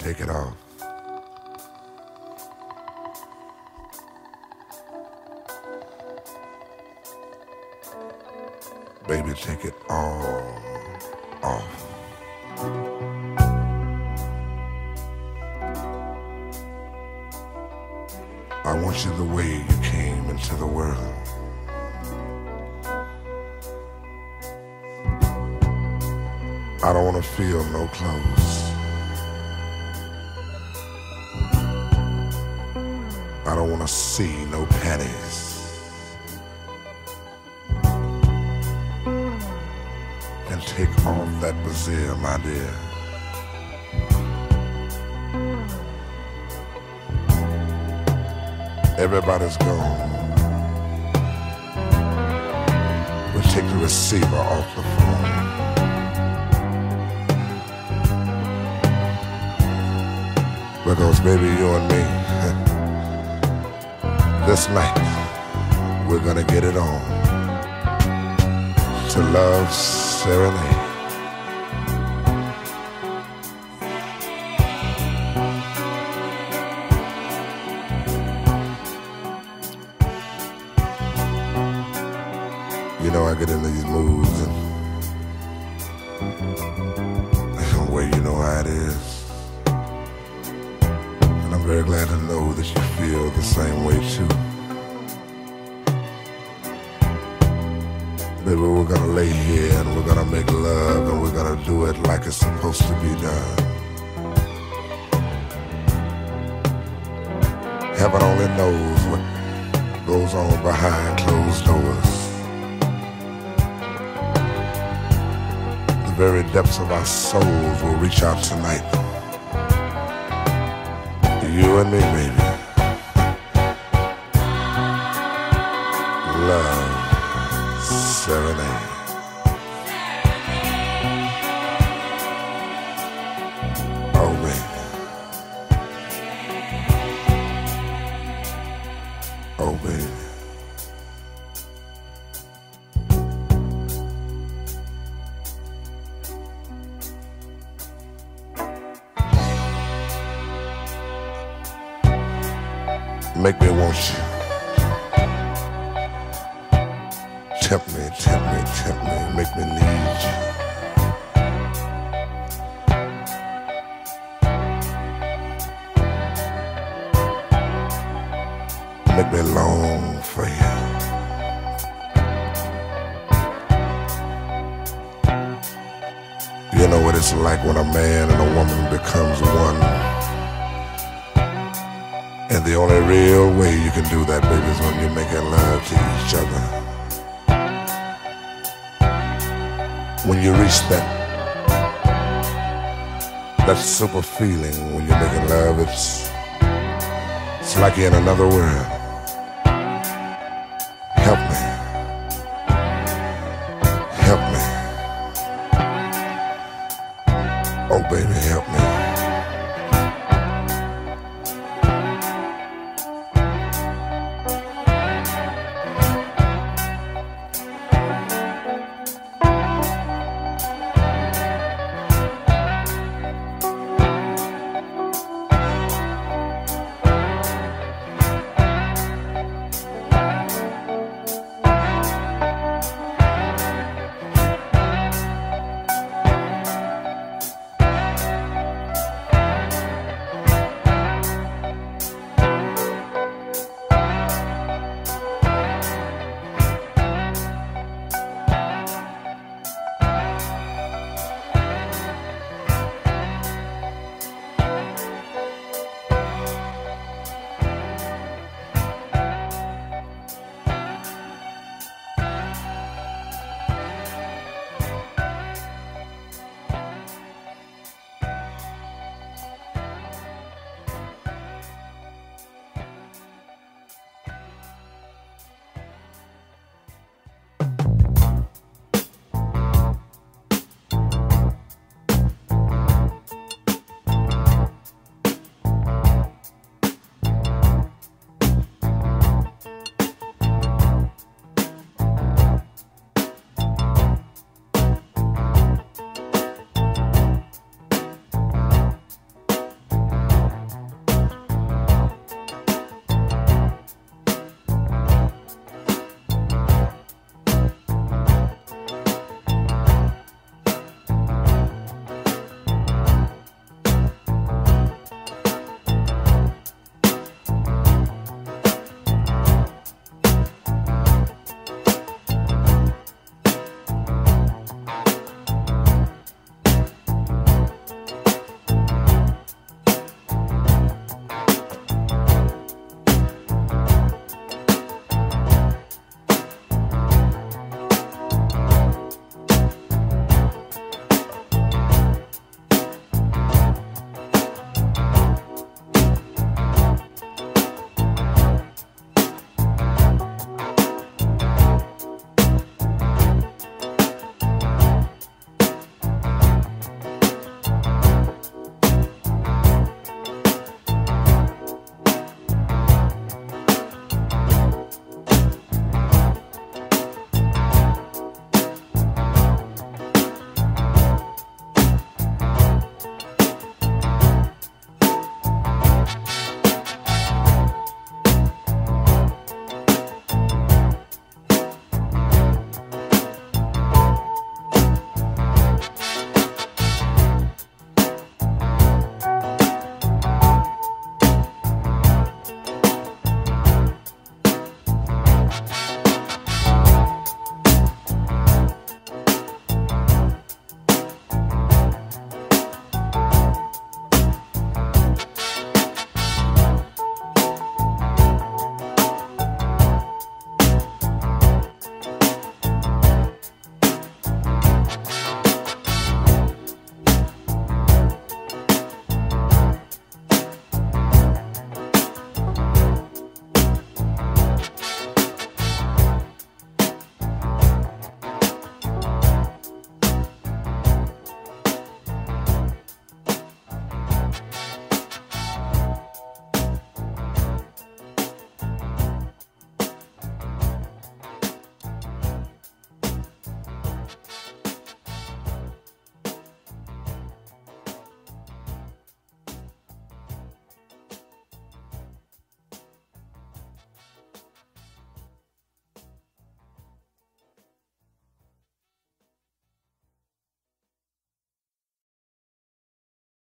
Take it off. Baby, take it all off. I want you the way you came into the world. I don't want to feel no clothes. Don't want to see no panties. And take off that brassiere, my dear. Everybody's gone. We'll take the receiver off the phone. Because baby, you and me, this night, we're gonna get it on. To love serenade. You know I get into these moods and well, you know how it is. Very glad to know that you feel the same way too. Baby, we're gonna lay here and we're gonna make love and we're gonna do it like it's supposed to be done. Heaven only knows what goes on behind closed doors. The very depths of our souls will reach out tonight. You and me, baby. Love serenade. Make me want you. Tempt me, tempt me, tempt me, make me need you. Make me long for you. You know what it's like when a man and a woman becomes one. And the only real way you can do that, baby, is when you're making love to each other. When you reach that that super feeling when you're making love, it's it's like you're in another world.